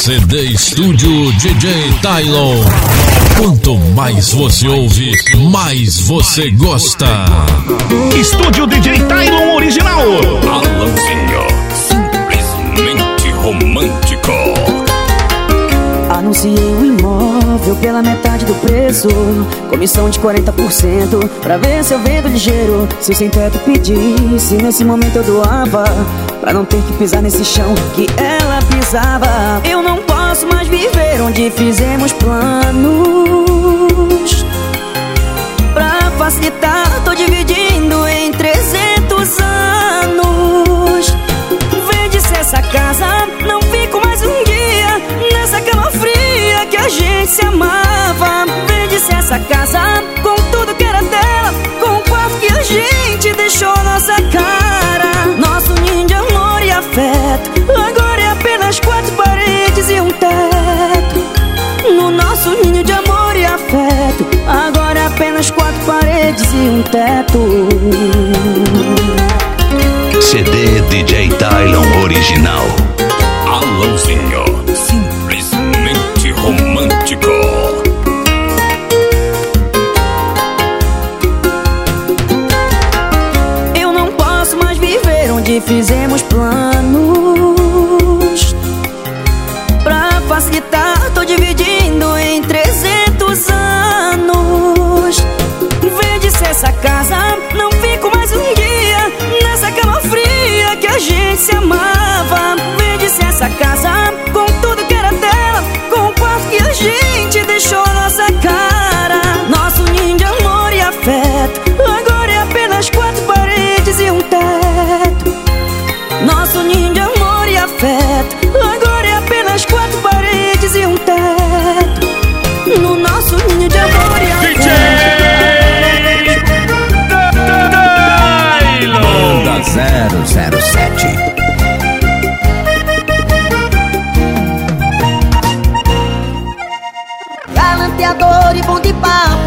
CD Estúdio DJ Tylon. Quanto mais você ouve, mais você gosta. Estúdio DJ Tylon Original. Alanzinho, simplesmente romântico. Anunciei o imóvel pela metade do preço Comissão de 40% Pra ver se eu vendo ligeiro Se sem teto pedisse Nesse momento eu doava Pra não ter que pisar nesse chão que ela pisava Eu não posso mais viver onde fizemos planos. Pra facilitar tô dividindo em 300 anos. Vende se essa casa Não fico mais um dia Nessa cama fria que a gente se amava. Vende se essa casa Com tudo que era dela Com o quarto que a gente deixou nossa cara. Nosso ninho de amor e afeto Agora um teto CD DJ Tylon Original. Alanzinho, simplesmente romântico. Eu não posso mais viver onde fizemos planos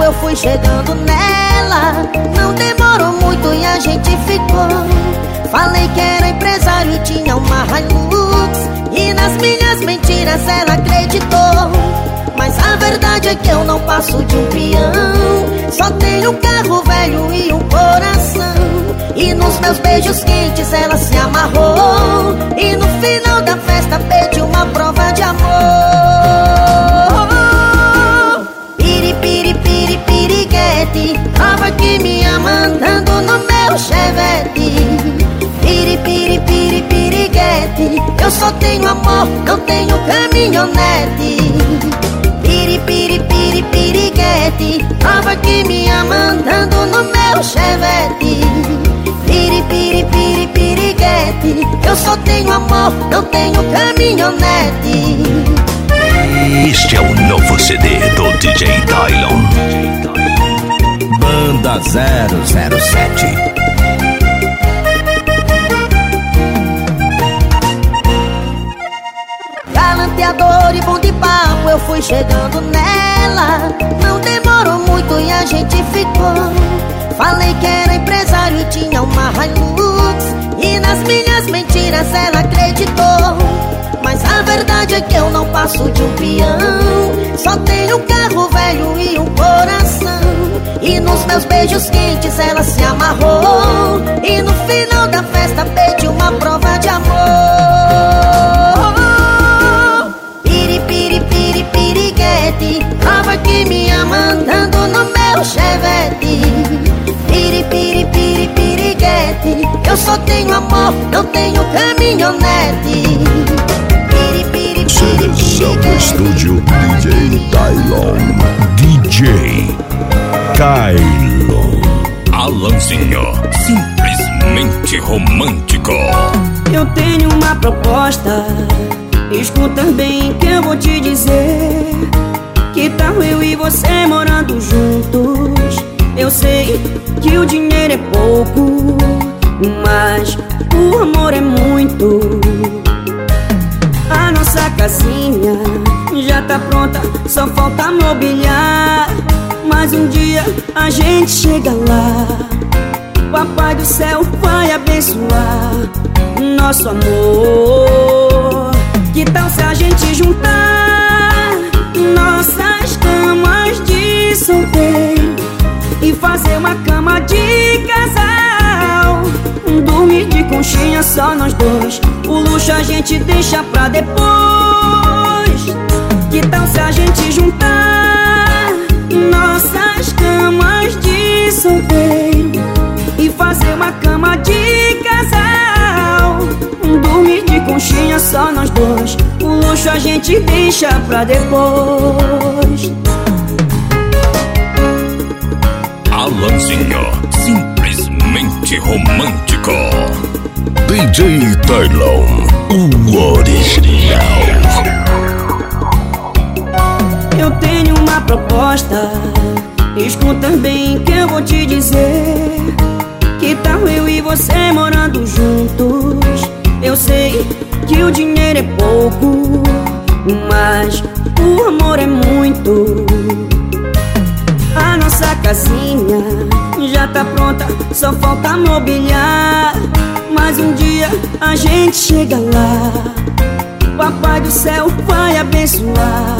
eu fui chegando nela. Não demorou muito e a gente ficou. Falei que era empresário e tinha uma Hilux. E nas minhas mentiras ela acreditou. Mas a verdade é que eu não passo de um peão. Só tenho um carro velho e um coração. E nos meus beijos quentes ela se amarrou. E no final da festa pediu uma prova de amor piriguete Tava aqui me amandando no meu chevette. Piri, piri, piri, piriguete Eu só tenho amor, não tenho caminhonete. Piri, piri, piri, piriguete Tava aqui me amandando no meu chevette. Piri, piri, piri, piriguete Eu só tenho amor, não tenho caminhonete. Este é o novo CD do DJ Tylon. Banda 007. Galanteador e bom de papo, eu fui chegando nela. Não demorou muito e a gente ficou. Falei que era empresário e tinha uma Hilux. E nas minhas mentiras ela acreditou. Mas a verdade é que eu não passo de um peão. Só tenho um carro velho e um coração E nos meus beijos quentes ela se amarrou. E no final da festa pediu uma prova de amor. Piri, piri, piri, piriguete Tava aqui me amandando no meu chevette. Piri, piri, piri, piriguete Eu só tenho amor, não tenho caminhonete. Piri, piri, piri, estúdio DJ Tylon. DJ Kylo. Alanzinho, simplesmente romântico. Eu tenho uma proposta Escuta bem que eu vou te dizer Que tal eu e você morando juntos Eu sei que o dinheiro é pouco Mas o amor é muito A nossa casinha já tá pronta Só falta mobiliar Mas um dia a gente chega lá Papai do céu vai abençoar nosso amor. Que tal se a gente juntar nossas camas de solteiro e fazer uma cama de casal? Dormir de conchinha só nós dois. O luxo a gente deixa pra depois. Que tal se a gente juntar nossas camas de solteiro e fazer uma cama de casal? Dormir de conchinha só nós dois. O luxo a gente deixa pra depois. Alanzinho, simplesmente romântico. DJ Tylon, o original. Eu tenho uma proposta. Escuta bem que eu vou te dizer. Que tal eu e você morando juntos? Eu sei que o dinheiro é pouco, mas o amor é muito. A nossa casinha já tá pronta, só falta mobiliar. Mas um dia a gente chega lá. Papai do céu vai abençoar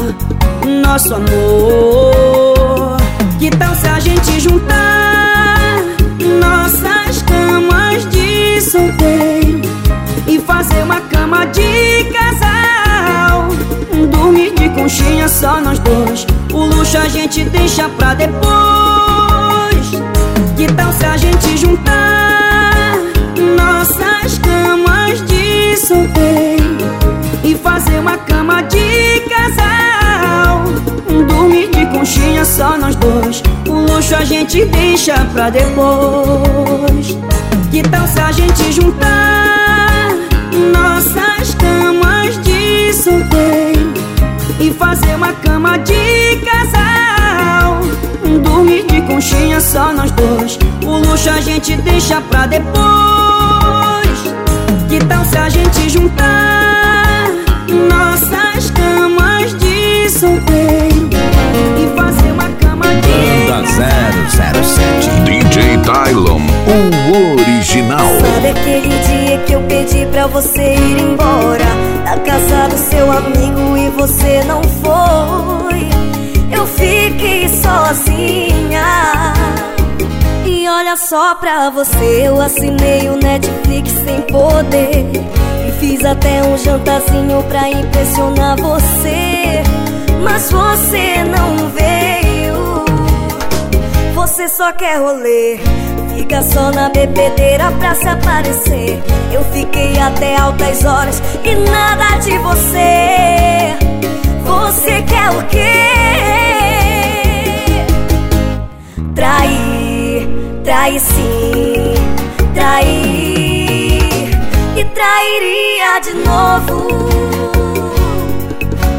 nosso amor. Que tal se a gente juntar nossas camas de solteiro e fazer uma cama de casal? Dormir de conchinha só nós dois. O luxo a gente deixa pra depois. Que tal se a gente juntar nossas camas de solteiro uma cama de casal? Dormir de conchinha só nós dois. O luxo a gente deixa pra depois. Que tal se a gente juntar nossas camas de solteiro e fazer uma cama de casal? Dormir de conchinha só nós dois. O luxo a gente deixa pra depois. Que tal se a gente juntar solteiro e fazer uma cama de Banda 007. DJ Tylon, o original. Sabe aquele dia que eu pedi pra você ir embora? Da casa do seu amigo e você não foi. Eu fiquei sozinha. E olha só pra você Eu assinei o Netflix sem poder. E fiz até um jantarzinho pra impressionar você Mas você não veio. Você só quer rolê. Fica só na bebedeira pra se aparecer. Eu fiquei até altas horas e nada de você. Você quer o quê? Trair, trair sim, trair E trairia de novo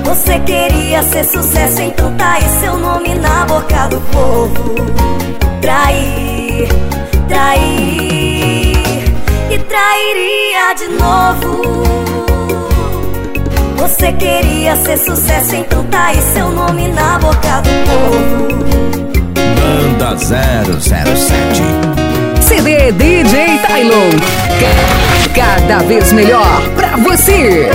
você queria ser sucesso, então tá aí seu nome na boca do povo. Trair, trair e trairia de novo. Você queria ser sucesso, então tá aí seu nome na boca do povo. Banda 007. CD DJ Tylon. Ca- Cada vez melhor pra você.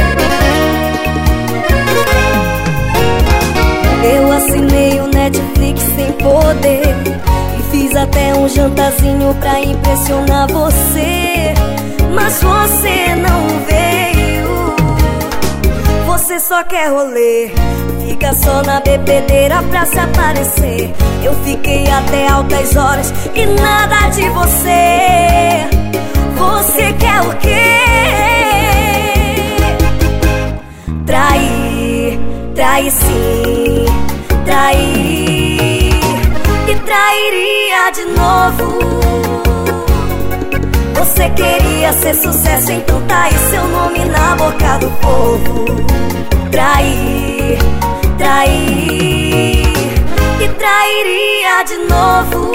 Assinei o Netflix sem poder. E fiz até um jantarzinho pra impressionar você. Mas você não veio. Você só quer rolê. Fica só na bebedeira pra se aparecer. Eu fiquei até altas horas e nada de você. Você quer o quê? Trair, trair sim, trair E trairia de novo. Você queria ser sucesso, então tá aí seu nome na boca do povo. Trair, trair E trairia de novo.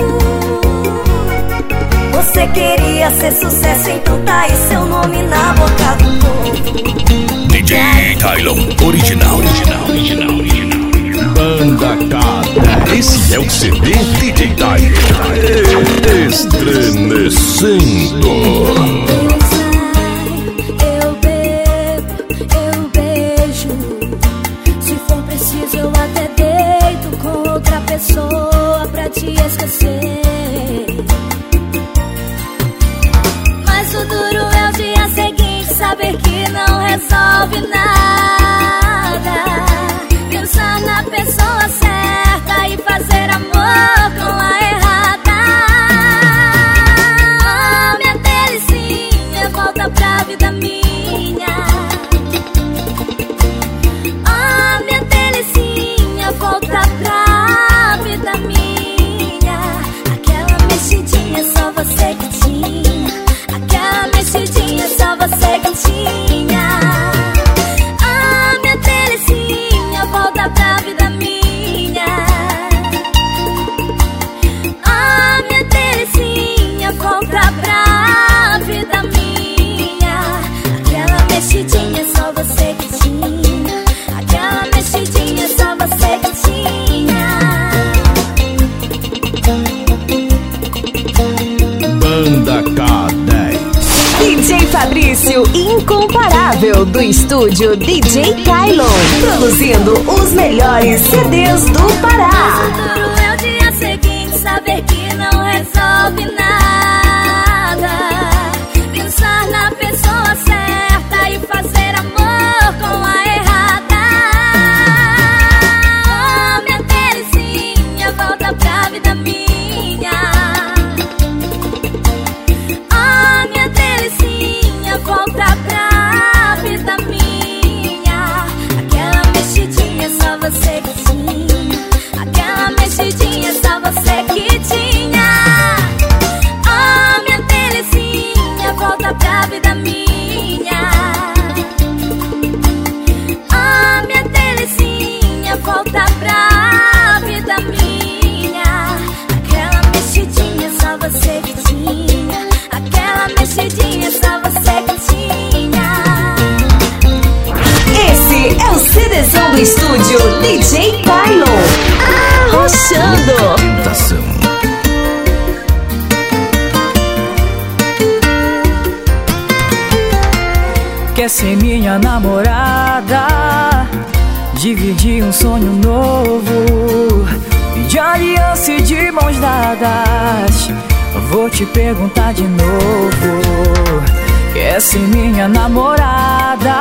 Você queria ser sucesso, então tá aí seu nome na boca do povo. DJ Tylon, original, original, original. Banda K10. Esse é o CD DJ Tylon. Estremecendo. Estúdio DJ Tylon, produzindo os melhores CDs do Pará. Futuro é o dia seguinte, saber que não resolve nada. Você que tinha. Aquela mexidinha só você que tinha. Esse é o CDzão do estúdio DJ Tylon. Arrochando. Tentação. Quer ser minha namorada Dividir um sonho novo E de aliança e de mãos dadas Vou te perguntar de novo. Quer ser minha namorada?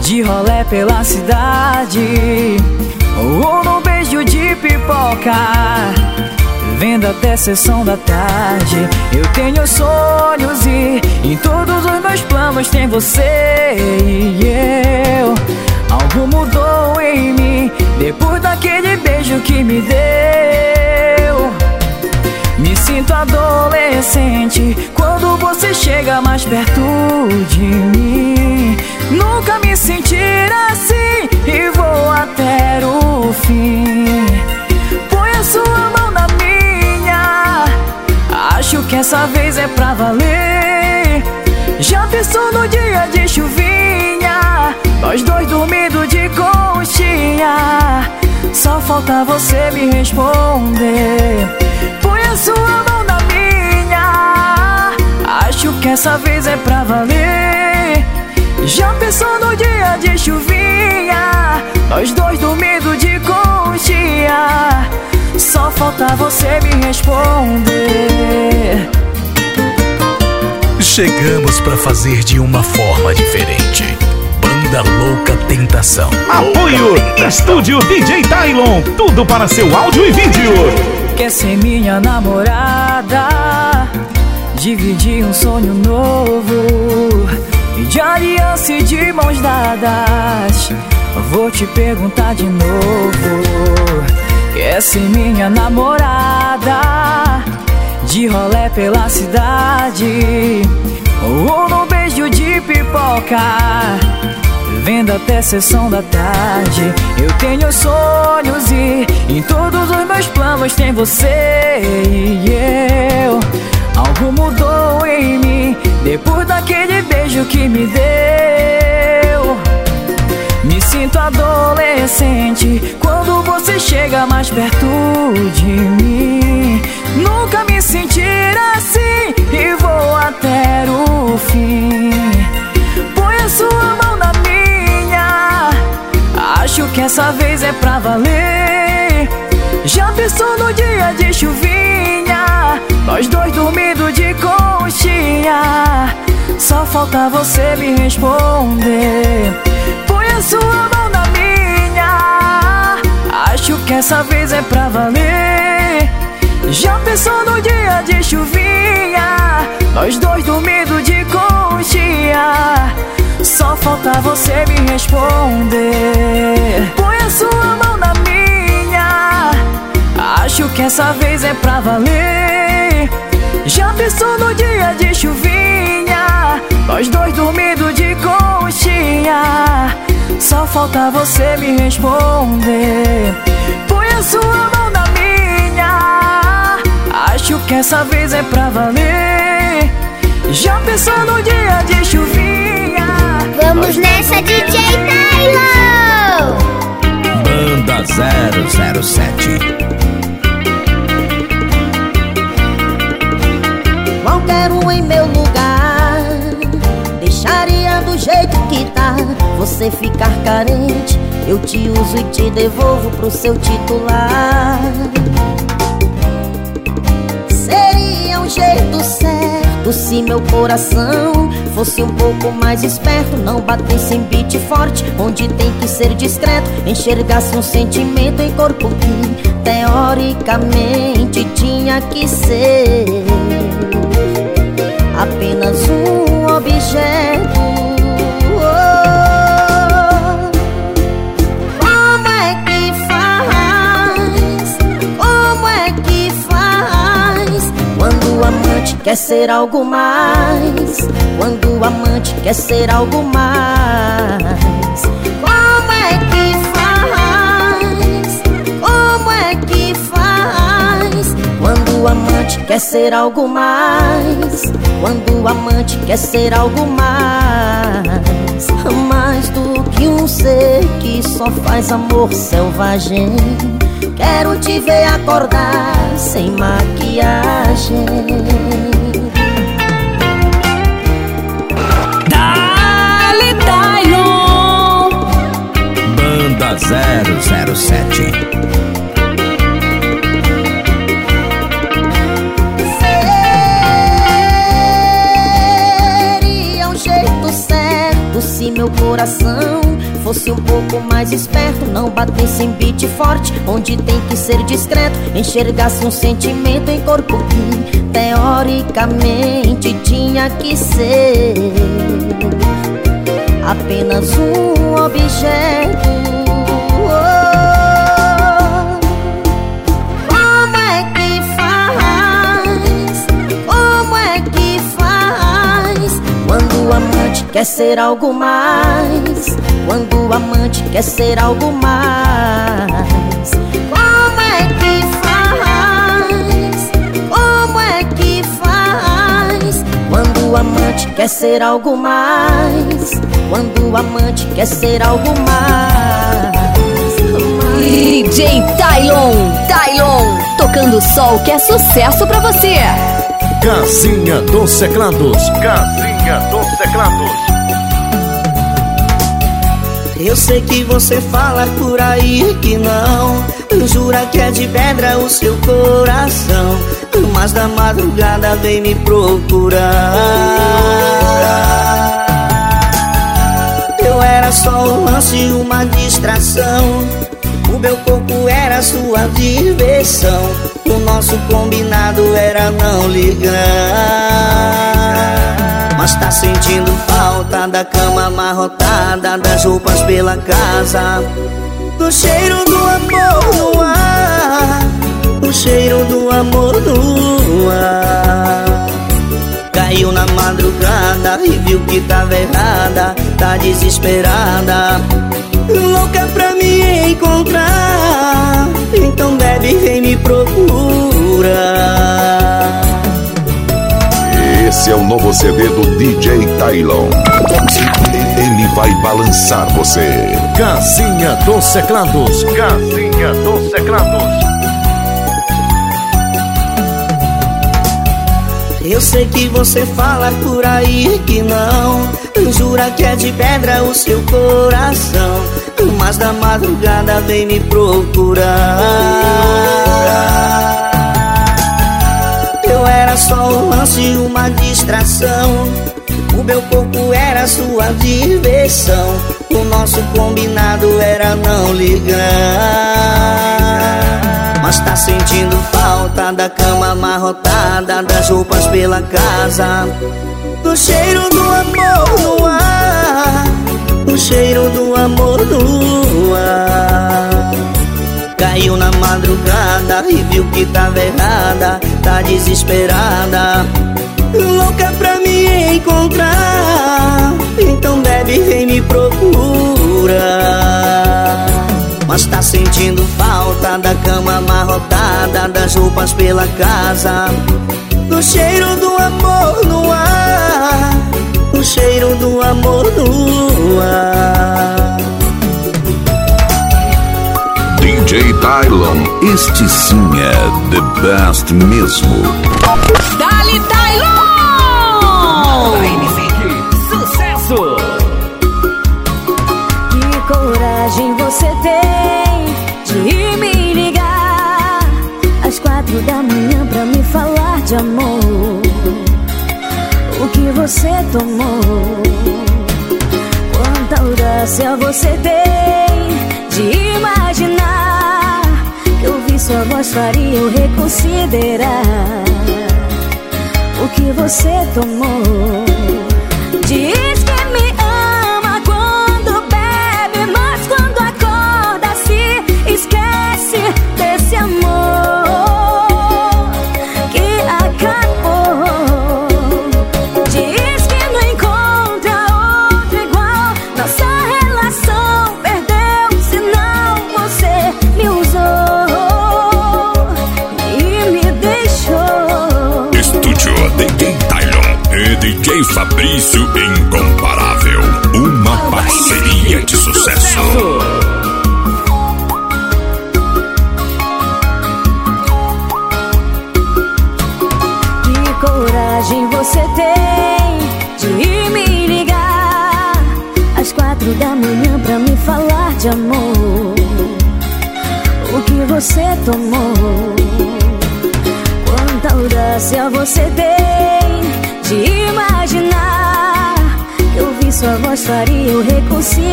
De rolé pela cidade. Ou num beijo de pipoca. Vendo até sessão da tarde. Eu tenho sonhos e Em todos os meus planos tem você e eu. Algo mudou em mim Depois daquele beijo que me deu Me sinto adolescente Quando você chega mais perto de mim. Nunca me sentir assim E vou até o fim. Põe a sua mão na minha Acho que essa vez é pra valer. Já pensou no dia de chuvinha? Nós dois dormindo de conchinha. Só falta você me responder. Põe a sua mão Acho que essa vez é pra valer Já pensou no dia de chuvinha Nós dois dormindo de conchinha Só falta você me responder Chegamos pra fazer de uma forma diferente. Banda Louca Tentação. Apoio Estúdio DJ Tylon. Tudo para seu áudio e vídeo. Quer ser minha namorada Dividir um sonho novo. E de aliança e de mãos dadas Vou te perguntar de novo. Quer ser minha namorada De rolé pela cidade. Ou num beijo de pipoca Vendo até sessão da tarde. Eu tenho sonhos e Em todos os meus planos tem você e eu Algo mudou em mim Depois daquele beijo que me deu. Me sinto adolescente Quando você chega mais perto de mim. Nunca me sentir assim E vou até o fim. Põe a sua mão na minha. Acho que essa vez é pra valer. Já pensou no dia de chuvinha Nós dois dormindo de conchinha. Só falta você me responder. Põe a sua mão na minha. Acho que essa vez é pra valer. Já pensou no dia de chuvinha? Nós dois dormindo de conchinha. Só falta você me responder. Põe a sua mão na minha Acho que essa vez é pra valer. Já pensou no dia de chuvinha? Nós dois dormindo de conchinha. Só falta você me responder. Põe a sua mão na minha. Acho que essa vez é pra valer. Já pensou no dia de chuvinha? Vamos nessa, DJ Tylon! Banda 007. Qualquer um em meu lugar. Deixaria do jeito você ficar carente, eu te uso e te devolvo pro seu titular. Seria um jeito certo se meu coração fosse um pouco mais esperto, não batesse em beat forte, onde tem que ser discreto, enxergasse um sentimento em corpo que teoricamente tinha que ser apenas um objeto. Oh, como é que faz? Como é que faz? Quando o amante quer ser algo mais? Quando o amante quer ser algo mais? Como é que faz? Como é que faz? Quando o amante quer ser algo mais? Quando o amante quer ser algo mais? Mais do que um ser que só faz amor selvagem. Quero te ver acordar sem maquiagem. Dale Tylon Banda 007 meu coração fosse um pouco mais esperto, não batesse em beat forte, onde tem que ser discreto, enxergasse um sentimento em corpo que teoricamente tinha que ser apenas um objeto. Quer ser algo mais? Quando o amante quer ser algo mais? Como é que faz? Como é que faz? Quando o amante quer ser algo mais? Quando o amante quer ser algo mais? DJ Tylon, Tylon, tocando sol que é sucesso pra você. Casinha dos Teclados Casinha dos Teclados. Eu sei que você fala por aí que não. Jura que é de pedra o seu coração. Mas da madrugada vem me procurar. Eu era só um lance, uma distração. O meu corpo era sua diversão. O nosso combinado era não ligar mas tá sentindo falta da cama amarrotada Das roupas pela casa Do cheiro do amor no ar O cheiro do amor no ar. Caiu na madrugada e viu que tava errada Tá desesperada Louca pra me encontrar. Então bebe, vem me procurar Esse é o novo CD do DJ Tylon. Ele vai balançar você. Casinha dos Teclados Casinha dos Teclados. Eu sei que você fala por aí que não Jura que é de pedra o seu coração Mas da madrugada vem me procurar Era só um lance, uma distração. O meu corpo era sua diversão. O nosso combinado era não ligar. Mas tá sentindo falta da cama amarrotada Das roupas pela casa. Do cheiro do amor no ar. Do cheiro do amor no ar Caiu na madrugada e viu que tava errada Tá desesperada. Louca pra me encontrar Então bebe, vem me procurar mas tá sentindo falta da cama amarrotada Das roupas pela casa. Do cheiro do amor no ar Do cheiro do amor no ar DJ Tylon, este sim é the best mesmo. Dali Tylon! Sucesso! Que coragem você tem de me ligar às quatro da manhã pra me falar de amor. O que você tomou? Quanta audácia você tem de imaginar sua voz faria eu reconsiderar O que você tomou de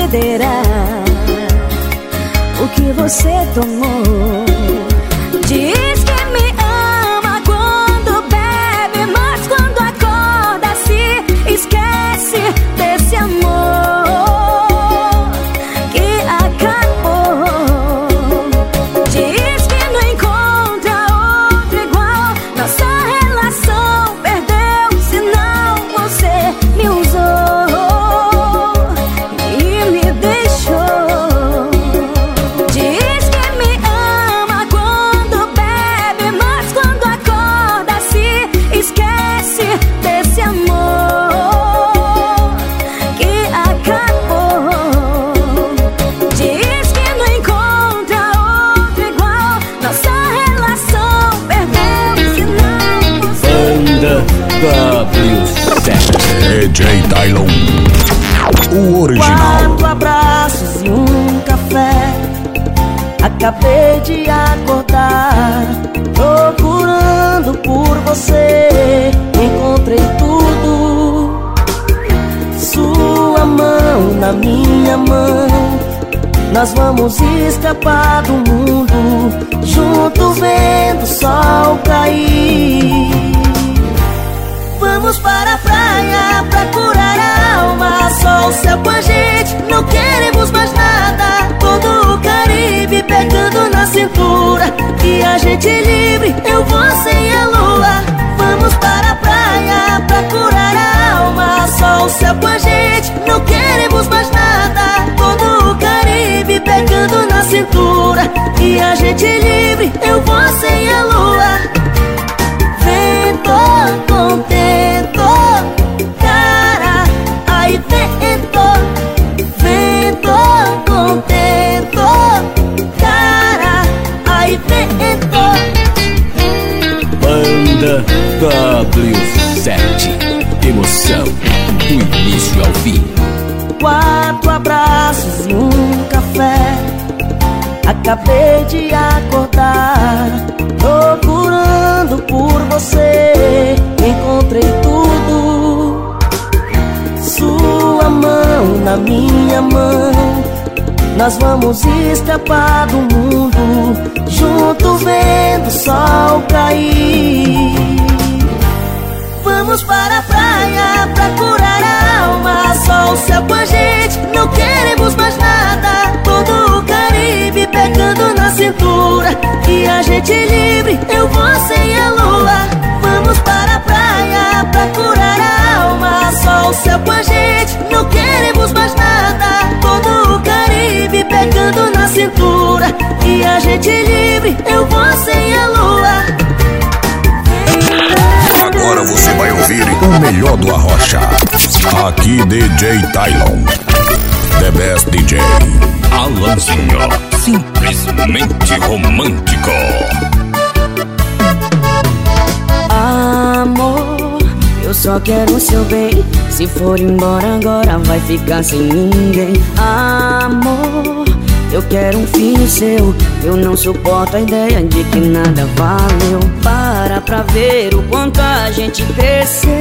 reconsiderar o que você tomou? Nós vamos escapar do mundo, junto vendo o sol cair. Vamos para a praia pra curar a alma. Só o céu com a gente, não queremos mais nada. Todo o Caribe pegando na cintura. E a gente livre, eu, você e a lua. Vamos para a praia pra curar a alma. Só o céu com a gente, não queremos E a gente livre, eu, você e a lua. Vento contento, cara, ai vento, vento contento, cara, ai vento. Banda W7 Emoção do início ao fim Quatro abraços e um café. Acabei de acordar, procurando por você. Encontrei tudo. Sua mão na minha mão. Nós vamos escapar do mundo, junto vendo o sol cair. Vamos para a praia pra curar a alma. O céu com a gente, não pegando na cintura. E a gente livre, eu, você e a lua. Vamos para a praia pra curar a alma. Só o céu com a gente, não queremos mais nada. Todo o Caribe pegando na cintura. E a gente livre, eu, você e a lua. Agora você vai ouvir o melhor do Arrocha. Aqui DJ Tylon. The best DJ. Alanzinho. Simplesmente romântico. Amor, eu só quero o seu bem. Se for embora agora, vai ficar sem ninguém. Amor, eu quero um filho seu. Eu não suporto a ideia de que nada valeu. Para pra ver o quanto a gente cresceu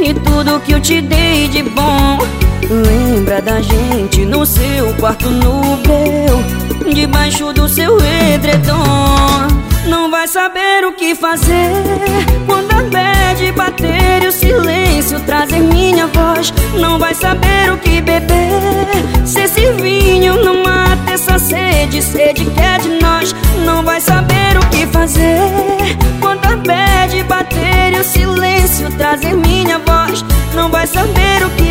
E tudo que eu te dei de bom Lembra da gente no seu quarto breu Debaixo do seu edredom. Não vai saber o que fazer Quando a bad bater e o silêncio trazer minha voz. Não vai saber o que beber Se esse vinho não mata essa sede. Sede que é de nós Não vai saber o que fazer Quando a bad bater e o silêncio trazer minha voz. Não vai saber o que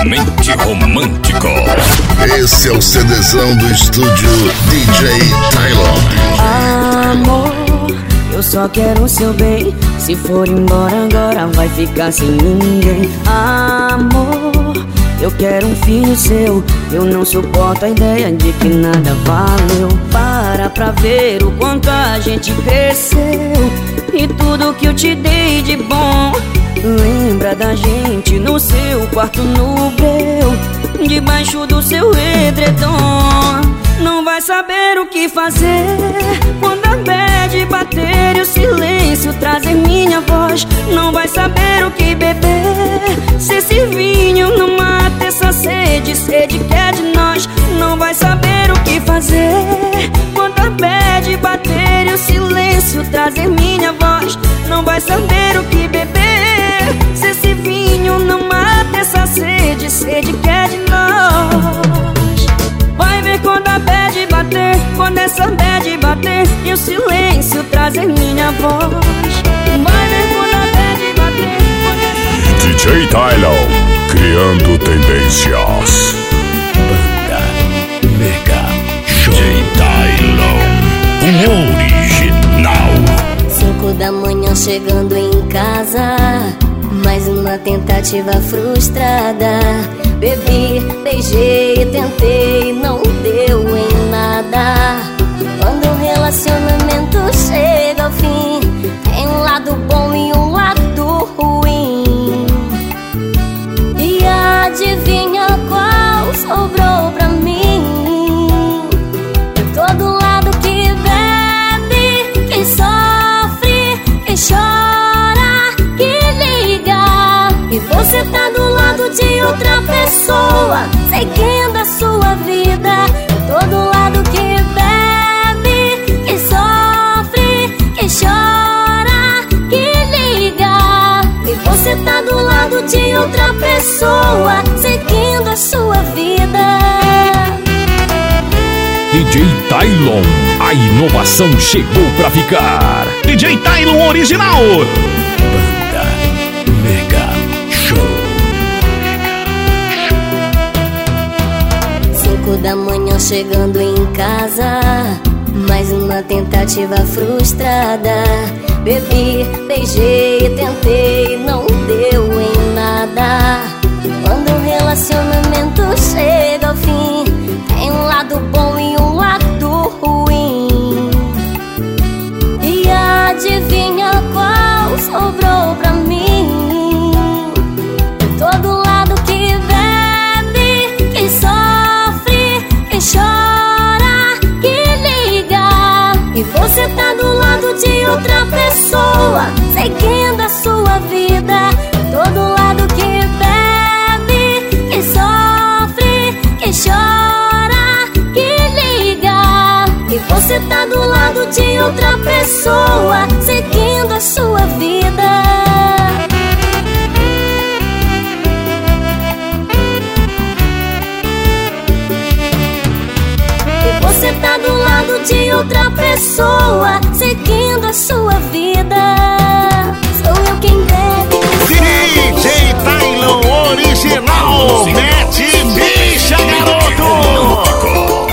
simplesmente romântico. Esse é o CDzão do estúdio DJ Tylon. Amor, eu só quero o seu bem. Se for embora agora vai ficar sem ninguém. Amor, eu quero um filho seu. Eu não suporto a ideia de que nada valeu. Para pra ver o quanto a gente cresceu. E tudo que eu te dei de bom Lembra da gente no seu quarto no breu Debaixo do seu edredom. Não vai saber o que fazer Quando a bad bater e o silêncio trazer minha voz. Não vai saber o que beber Se esse vinho não mata essa sede Sede que é de nós. Não vai saber o que fazer Quando a bad bater e o silêncio trazer minha voz. Não vai saber o que beber sede Sede que é de nós Vai ver quando a bad bater Quando essa bad bater E o silêncio trazer minha voz Vai ver quando a bad bater Quando essa DJ Tylon, criando tendências. Banda Mega Show. DJ Tylon, o original. Cinco da manhã chegando em casa Mais uma tentativa frustrada. Bebi, beijei, tentei, não deu em nada. Quando o relacionamento chega ao fim Tem um lado bom e um lado ruim. E adivinha qual sobrou você tá do lado de outra pessoa, seguindo a sua vida. Todo lado que bebe, que sofre, que chora, que liga. E você tá do lado de outra pessoa, seguindo a sua vida. DJ Tylon, a inovação chegou pra ficar. DJ Tylon Original. Da manhã chegando em casa. Mais uma tentativa frustrada. Bebi, beijei, tentei, não deu em nada. Quando o relacionamento chega ao fim Tem um lado bom e um lado ruim. E adivinha qual sobrou de outra pessoa, seguindo a sua vida. Todo lado que bebe, que sofre, que chora, que liga. E você tá do lado de outra pessoa, seguindo a sua vida. Outra pessoa, seguindo a sua vida. Sou eu quem deve. DJ Tylon Original. Mete bicha, garoto.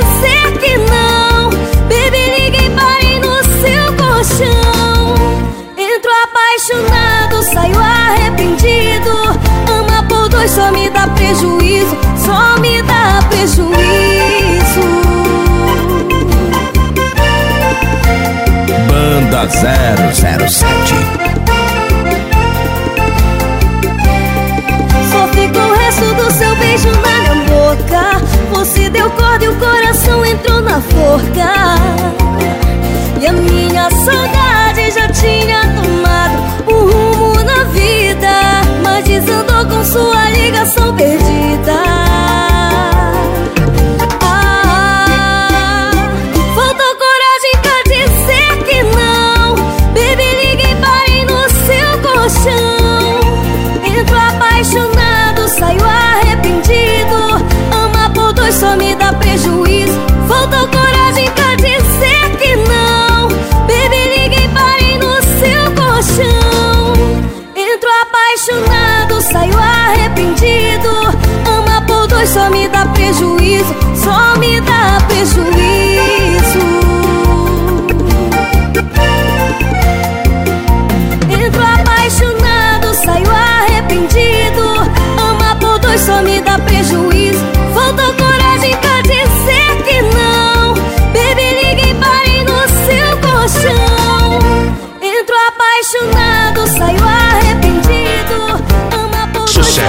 dizer que não. Baby, ligue e pare no seu colchão. Entro apaixonado, saio arrependido. Ama por dois só me dá prejuízo. Só me dá prejuízo. Banda 007 se deu corda e o coração entrou na forca. E a minha saudade já tinha tomado um rumo na vida Mas desandou com sua ligação perdida.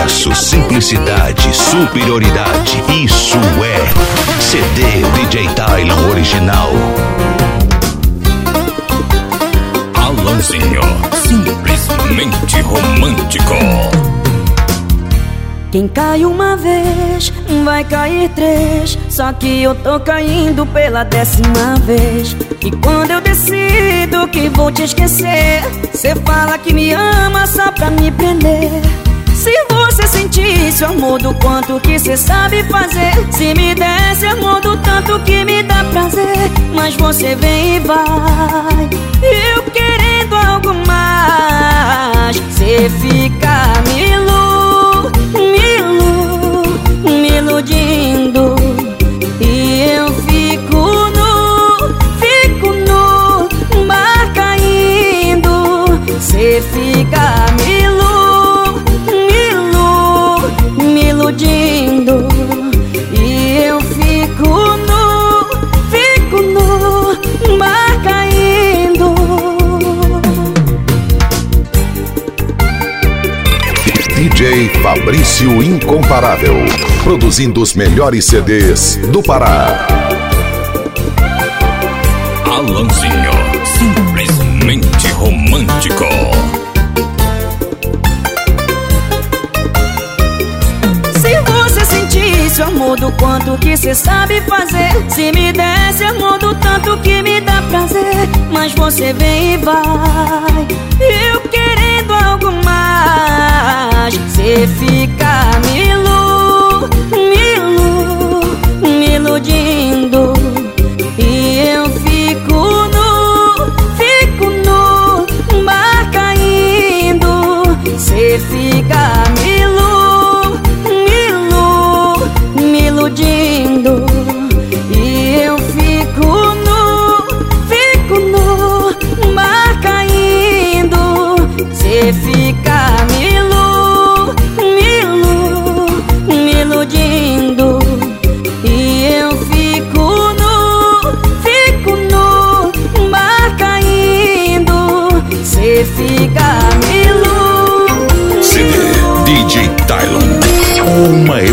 sucesso, simplicidade, superioridade. Isso é CD DJ Tylon Original. Alanzinho, simplesmente romântico. Quem cai uma vez, vai cair três. Só que eu tô caindo pela décima vez. E quando eu decido que vou te esquecer, cê fala que me ama só pra me prender. Se você sentisse o amor do quanto que cê sabe fazer Se me desse amor do tanto que me dá prazer Mas você vem e vai. Eu querendo algo mais Cê fica me iludindo Fabrício Incomparável. Produzindo os melhores CDs do Pará. Alanzinho, simplesmente romântico. Se você sentisse o amor do quanto que cê sabe fazer Se me desse amor do tanto que me prazer Mas você vem e vai. Eu querendo algo mais. Cê fica me ilu, me ilu, me iludindo. E eu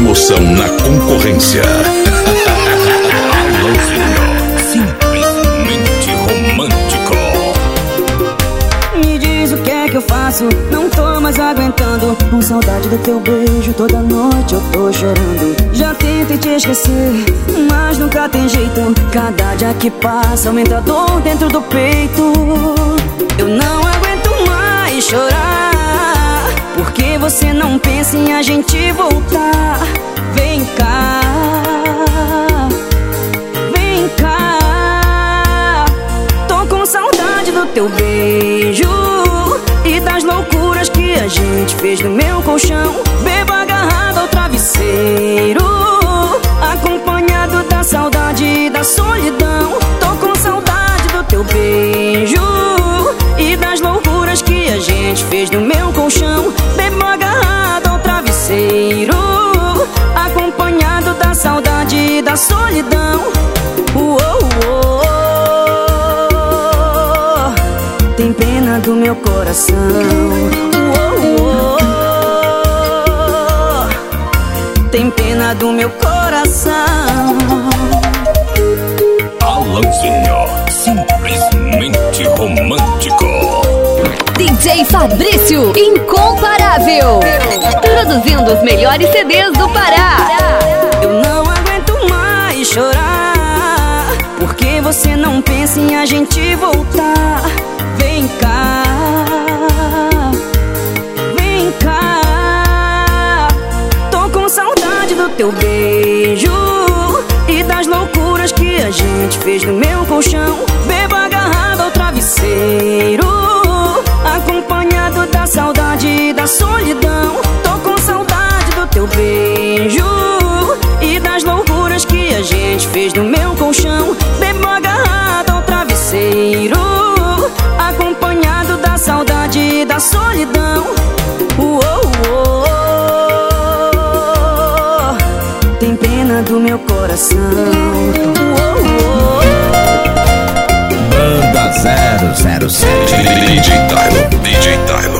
emoção na concorrência. Simplesmente romântico. Me diz o que é que eu faço, não tô mais aguentando. Com saudade do teu beijo, toda noite eu tô chorando. Já tentei te esquecer, mas nunca tem jeito. Cada dia que passa aumenta a dor dentro do peito. Eu não aguento mais chorar Porque você não pensa em a gente voltar? Vem cá. Vem cá. Tô com saudade do teu beijo E das loucuras que a gente fez no meu colchão. Bebo agarrado ao travesseiro Acompanhado da saudade e da solidão. Tô com saudade do teu beijo a gente fez no meu colchão Bebo agarrado ao travesseiro Acompanhado da saudade e da solidão Uou, uou. Tem pena do meu coração uou, uou. Tem pena do meu coração Alanzinho, simplesmente romântico. DJ Fabrício, incomparável. Produzindo os melhores CDs do Pará. Eu não aguento mais chorar Porque você não pensa em a gente voltar Vem cá Vem cá Tô com saudade do teu beijo E das loucuras que a gente fez no meu colchão Bebo agarrado ao travesseiro solidão Tô com saudade do teu beijo E das loucuras que a gente fez no meu colchão Bebo agarrado ao travesseiro Acompanhado da saudade e da solidão Uou, uou. Tem pena do meu coração Uou, uou. Banda 007 DJ Tylon. DJ Tylon.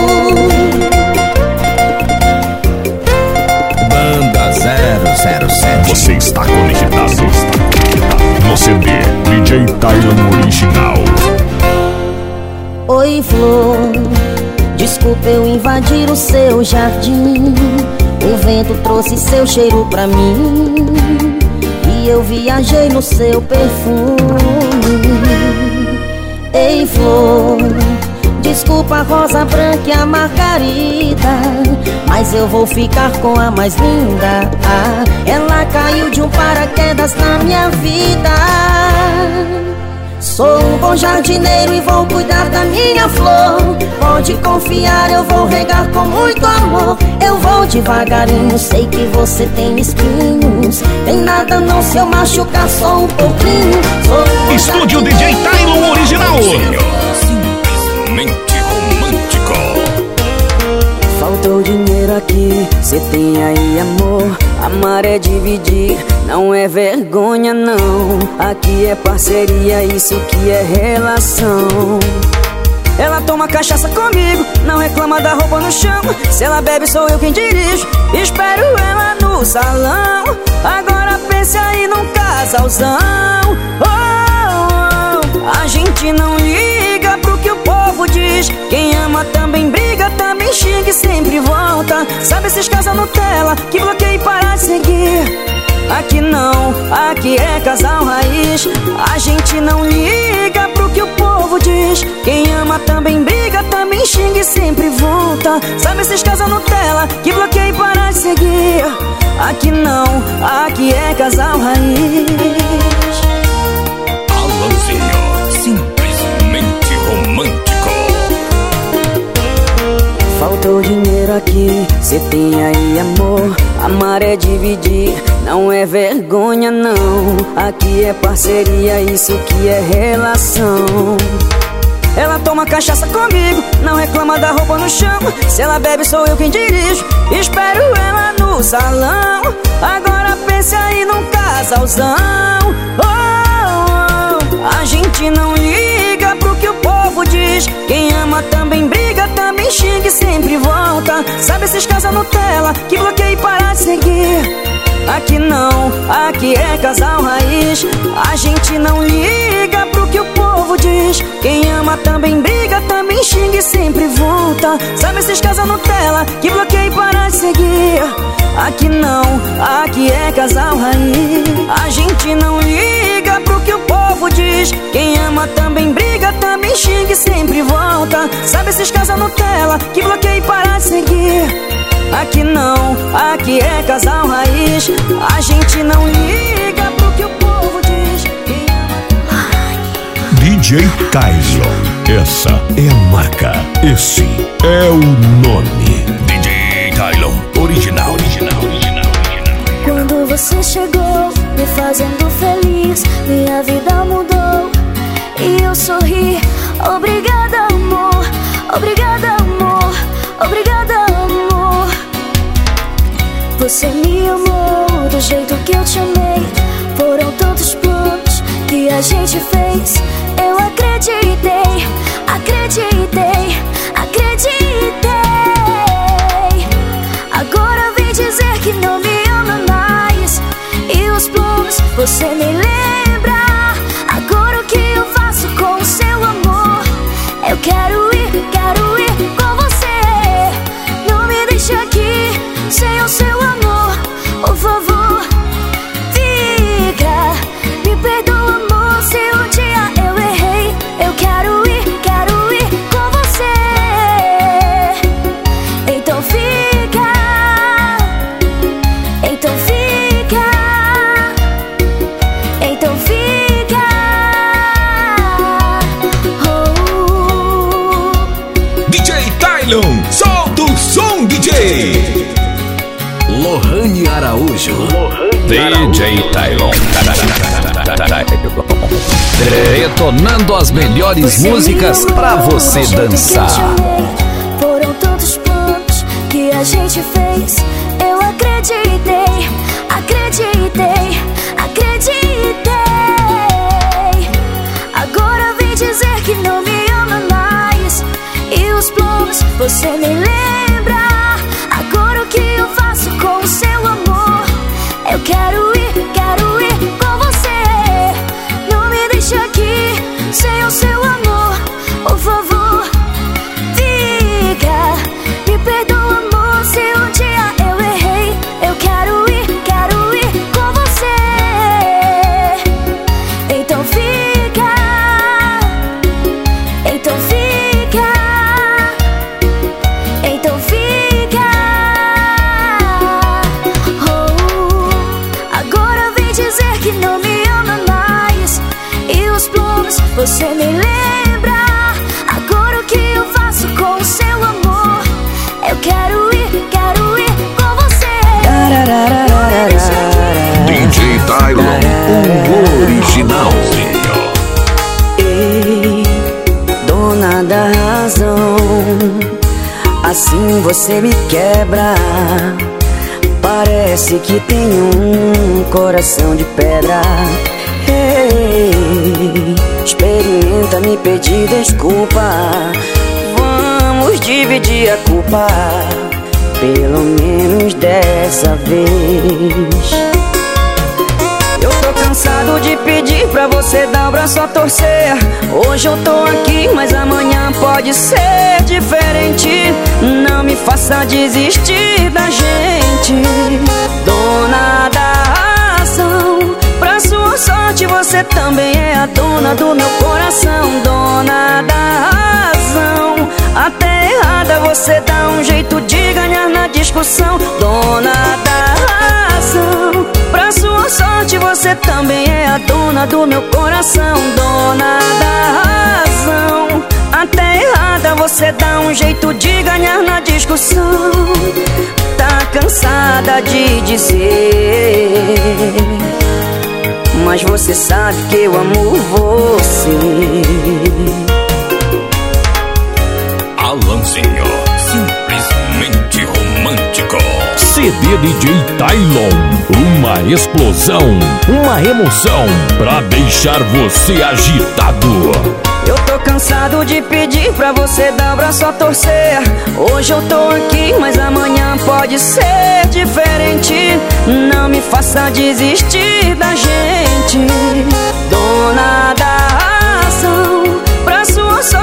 007 Você está conectado no CD DJ Tylon Original. Oi, flor, desculpa eu invadir o seu jardim. O vento trouxe seu cheiro pra mim. que eu viajei no seu perfume Ei flor, desculpa a rosa branca e a margarida Mas eu vou ficar com a mais linda. Ah, Ela caiu de um paraquedas na minha vida. Sou um bom jardineiro e vou cuidar da minha flor. Pode confiar, eu vou regar com muito amor. Eu vou devagarinho, sei que você tem espinhos. Tem nada não se eu machucar só um pouquinho. Estúdio DJ Tylon Original Aqui, cê tem aí amor Amar é dividir, não é vergonha não. Aqui é parceria, isso que é relação. Ela toma cachaça comigo, não reclama da roupa no chão. Se ela bebe sou eu quem dirijo, espero ela no salão. Agora pense aí num casalzão. Oh, oh, oh. A gente não liga povo diz. Quem ama também briga, também xinga e sempre volta. Sabe esses casal Nutella que bloqueia e para de seguir? Aqui não, aqui é casal raiz. A gente não liga pro que o povo diz. Quem ama também briga, também xinga e sempre volta. Sabe esses casal Nutella que bloqueia e para de seguir? Aqui não, aqui é casal raiz. Alanzinho, simplesmente romântico. Faltou dinheiro aqui, cê tem aí amor. Amar é dividir, não é vergonha não. Aqui é parceria, isso que é relação. Ela toma cachaça comigo, não reclama da roupa no chão. Se ela bebe sou eu quem dirijo, espero ela no salão. Agora pense aí num casalzão. Oh, oh, oh. A gente não liga pro povo diz. Quem ama também briga, também xinga e sempre volta. Sabe esses casal Nutella que bloqueia e para de seguir? Aqui não, aqui é casal raiz. A gente não liga pro que o povo diz. Quem ama também briga, também xinga e sempre volta. Sabe esses casal Nutella que bloqueia e para de seguir? Aqui não, aqui é casal raiz. A gente não liga pro que o povo diz. Quem ama também briga, também xinga e sempre volta. Sabe esses casal Nutella que bloqueia e para de seguir? Aqui não, aqui é casal raiz. A gente não liga DJ Tyson. Essa é a marca. Esse é o nome. DJ Tylon, original, original, original. Quando você chegou, me fazendo feliz, minha vida mudou e eu sorri. Obrigada, amor. Obrigada, amor. Obrigada, amor. Você me amou do jeito que eu te amei. Foram tantos planos que a gente fez. Eu acreditei, acreditei, acreditei. Agora vem dizer que não me ama mais. E os planos você nem Detonando as melhores músicas pra você dançar. Foram tantos planos que a gente fez. Eu acreditei, acreditei, acreditei. Agora vem dizer que não me ama mais. E os planos você nem lembra. Assim você me quebra. Parece que tem um coração de pedra. Ei, experimenta me pedir desculpa. Vamos dividir a culpa, pelo menos dessa vez. Cansado de pedir pra você dar o braço a torcer. Hoje eu tô aqui, mas amanhã pode ser diferente. Não me faça desistir da gente, dona da razão. Pra sua sorte, você também é a dona do meu coração, dona da razão. Até errada, você dá um jeito de ganhar na discussão, dona da razão. Pra sua sorte, você também é a dona do meu coração, dona da razão. Até errada, você dá um jeito de ganhar na discussão. Tá cansada de dizer. Mas você sabe que eu amo você. Alanzinho, simplesmente romântico. CD DJ Tylon, uma explosão, uma emoção pra deixar você agitado. Eu tô cansado de pedir pra você dar o braço a torcer. Hoje eu tô aqui, mas amanhã pode ser diferente. Não me faça desistir da gente, dona da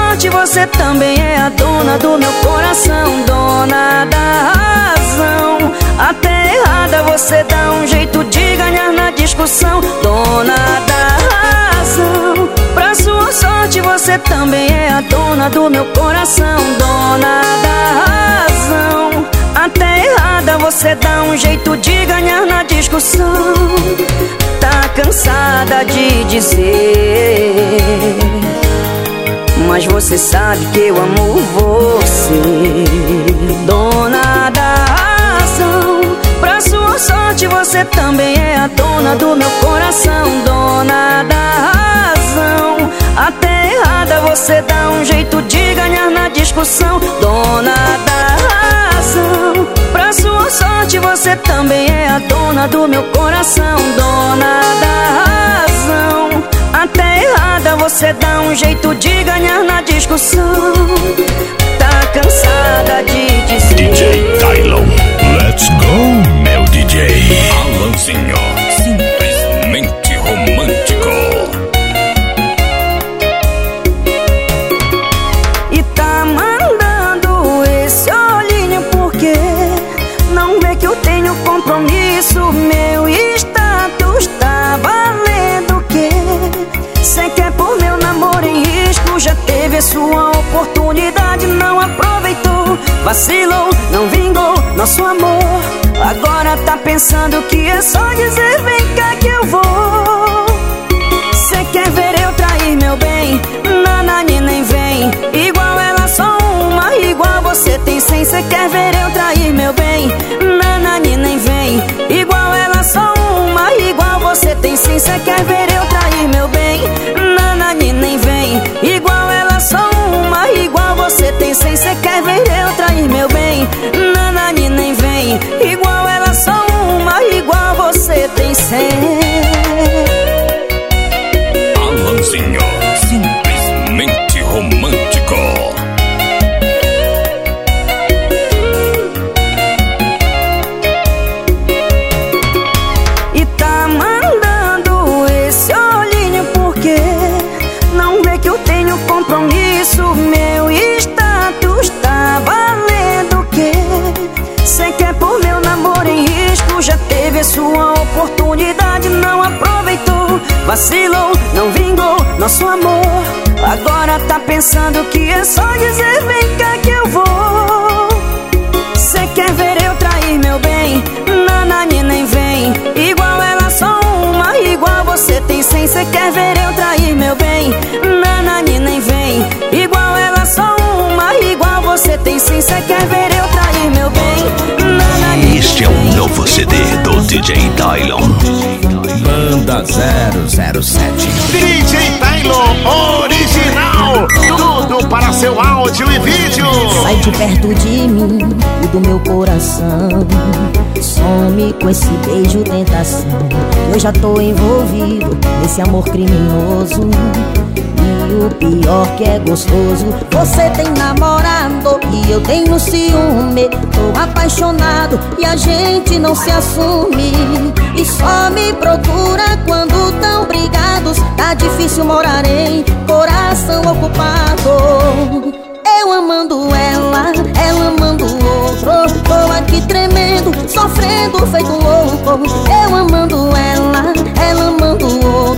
sorte, você também é a dona do meu coração, dona da razão. Até errada, você dá um jeito de ganhar na discussão, dona da razão. Pra sua sorte, você também é a dona do meu coração, dona da razão. Até errada, você dá um jeito de ganhar na discussão. Tá cansada de dizer. Mas você sabe que eu amo você, dona da razão. Pra sua sorte, você também é a dona do meu coração, dona da razão. Até errada, você dá um jeito de ganhar na discussão, dona da razão. Pra sua sorte, você também é a dona do meu coração, dona da razão. Até errada, você dá um jeito de ganhar na discussão. Tá cansada de dizer. DJ Tylon, let's go, meu DJ. Alanzinho, simplesmente Vacilou, não vingou nosso amor. Agora tá pensando que é só dizer vem cá que eu vou. Cê quer ver eu trair meu bem? Nanani nem vem Igual ela só uma, igual você tem cem Cê quer ver eu trair meu bem? Nanani nem vem Igual ela só uma, igual você tem cem Cê quer ver ver eu trair meu bem? Vacilou, não vingou nosso amor. Agora tá pensando que é só dizer vem cá que eu vou. Cê quer ver eu trair meu bem? Nanani nem vem Igual ela só uma, igual você tem cem Cê quer ver eu trair meu bem? Nanani nem vem Igual ela só uma, igual você tem cem Cê quer ver eu trair meu bem? Nanani Este é o novo CD do DJ Tylon. Banda 007 DJ Tylon Original. Tudo para seu áudio e vídeo. Sai de perto de mim e do meu coração. Some com esse beijo tentação. Eu já tô envolvido nesse amor criminoso. O pior que é gostoso. Você tem namorado e eu tenho ciúme. Tô apaixonado e a gente não se assume. E só me procura quando tão brigados. Tá difícil morar em coração ocupado. Eu amando ela, ela amando outro. Tô aqui tremendo, sofrendo feito louco. Eu amando ela,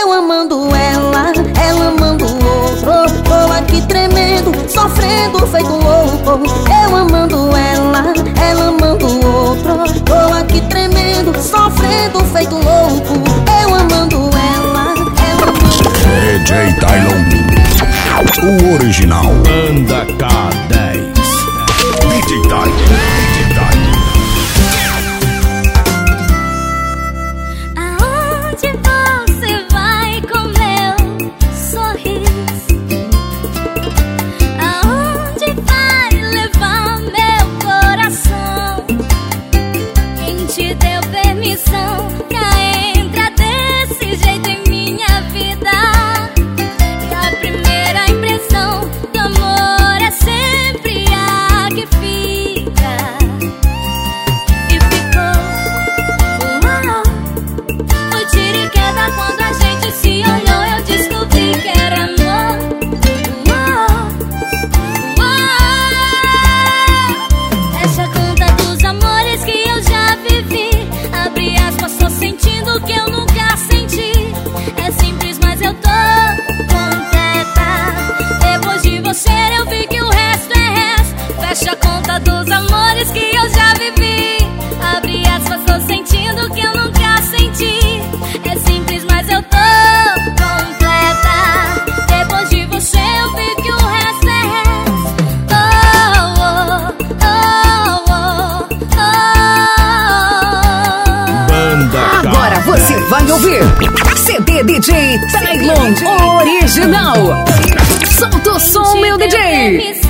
eu amando ela, ela amando outro Tô aqui tremendo, sofrendo feito louco Eu amando ela, ela amando outro Tô aqui tremendo, sofrendo feito louco Eu amando ela, ela amando DJ Tylon. O original. Banda K10 DJ Tylon. DJ Tylon. CD DJ Tylon Original. Solta o som, meu DJ.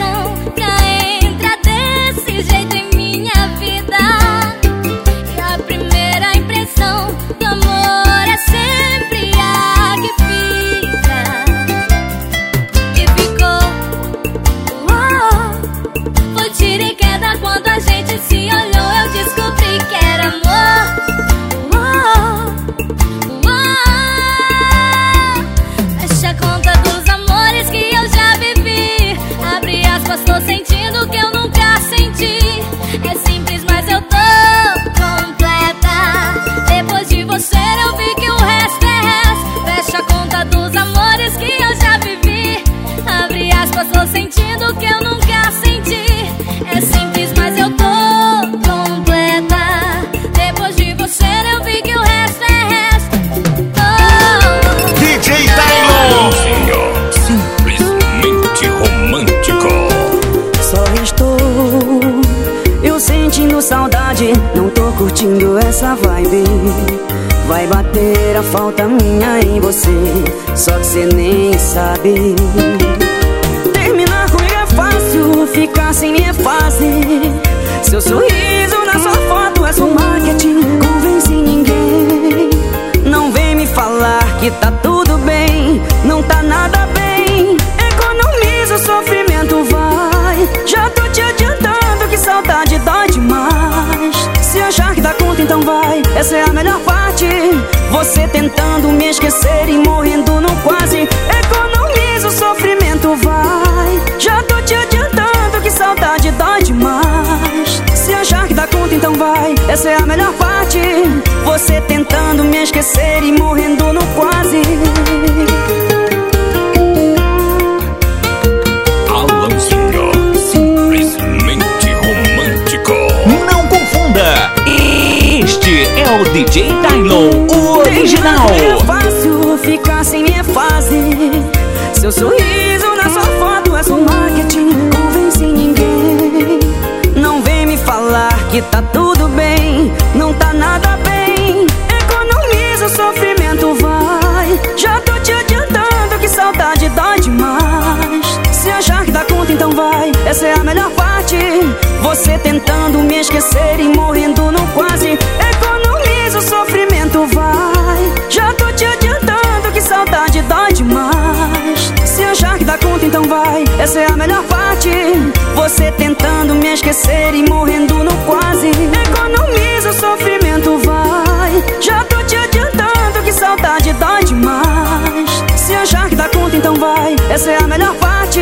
A falta minha em você. Só que você nem sabe. Terminar comigo é fácil, ficar sem mim é fácil. Seu sorriso na sua foto é só marketing Convence ninguém. Não vem me falar que tá tudo bem Não tá nada bem. Economiza o sofrimento, vai. Já tô te adiantando que saudade dói demais. Se achar que dá conta, então vai. Essa é a melhor parte. Você tentando me esquecer e morrendo no quase. Economiza o sofrimento, vai. Já tô te adiantando que saudade dói demais. Se achar que dá conta, então vai. Essa é a melhor parte. Você tentando me esquecer e morrendo no quase. Alanzinho, simplesmente romântico. Não confunda. Este é o DJ Tylon, o original. É fácil ficar sem minha fase Seu sorriso na sua foto é só marketing Convence ninguém. Não vem me falar que tá tudo bem Não tá nada bem. Economiza o sofrimento, vai. Já tô te adiantando que saudade dói demais. Se achar que dá conta, então vai. Essa é a melhor parte. Você tentando me esquecer e morrendo no quase então vai. Essa é a melhor parte. Você tentando me esquecer e morrendo no quase. Economiza o sofrimento, vai. Já tô te adiantando que saudade dói demais. Se achar que dá conta, então vai. Essa é a melhor parte.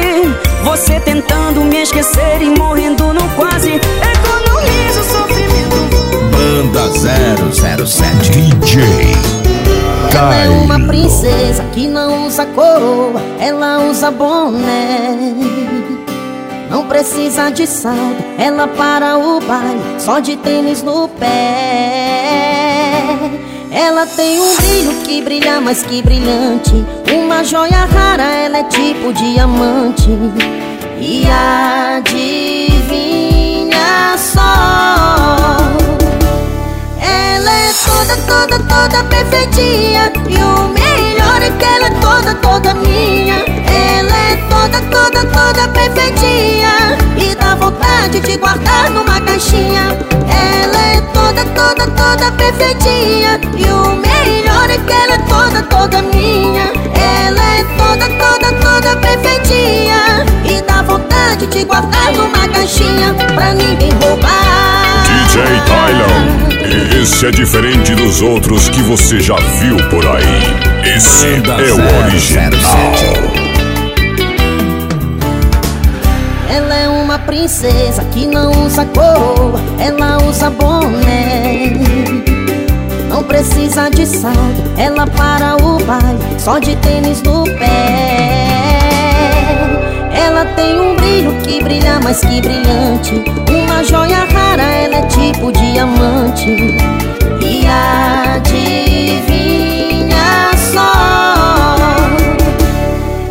Você tentando me esquecer e morrendo no quase. Economiza o sofrimento Banda 007 DJ Ela é uma princesa que não usa coroa, ela usa boné. Não precisa de salto, ela para o baile, só de tênis no pé. Ela tem um brilho que brilha mais que brilhante. Uma joia rara, ela é tipo diamante. E adivinha só. Toda, toda, toda perfeitinha. E o melhor é que ela é toda, toda minha. Ela é toda, toda, toda perfeitinha. E dá vontade de guardar numa caixinha. Ela é toda, toda, toda perfeitinha. E o melhor é que ela é toda, toda minha. Ela é toda, toda, toda perfeitinha. E dá vontade de guardar numa caixinha Pra ninguém roubar. DJ Tylon, esse é diferente dos outros que você já viu por aí. Esse é o original. 007. Ela é uma princesa que não usa coroa, ela usa boné. Não precisa de salto, ela para o baile, só de tênis no pé. Ela tem um brilho que brilha mais que brilhante. Uma joia rara, ela é tipo diamante. E adivinha só.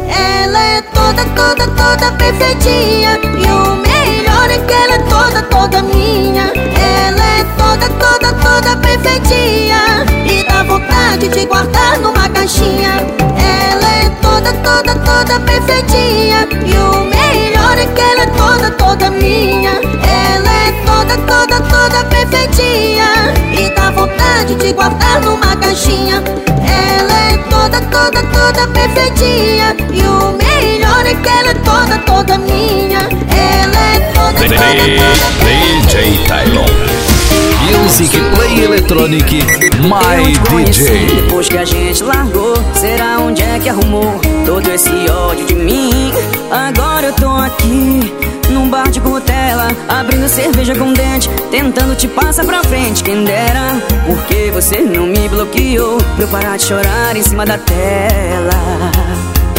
Ela é toda, toda, toda perfeitinha E o melhor é que ela é toda, toda minha Ela é toda, toda, toda perfeitinha. E dá vontade de guardar numa caixinha. Ela é toda, toda, toda perfeitinha. E o melhor é que ela é toda, toda minha. Ela é toda, toda, toda perfeitinha. E dá vontade de guardar numa caixinha. Ela é toda, toda, toda perfeitinha. E o melhor é que ela é toda, toda minha. Ela é toda, toda, toda DJ Tylon. Music Play Electronic My DJ. depois que a gente largou Será onde é que arrumou todo esse ódio de mim? Agora eu tô aqui num bar de cutela Abrindo cerveja com dente Tentando te passar pra frente Quem dera Porque você não me bloqueou Pra eu parar de chorar em cima da tela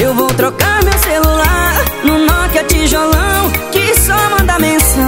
Eu vou trocar meu celular No Nokia tijolão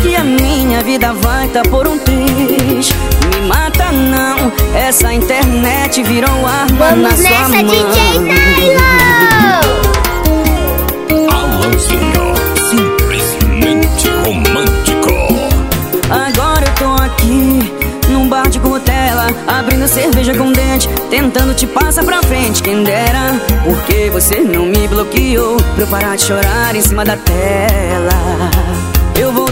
que a minha vida vai tá por um triz Me mata não Essa internet virou arma na Vamos sua nessa, mão DJ Nylon! Alanzinho, simplesmente romântico. Agora eu tô aqui num bar de tela, abrindo cerveja com dente, tentando te passar pra frente. Quem dera, porque você não me bloqueou pra eu parar de chorar em cima da tela.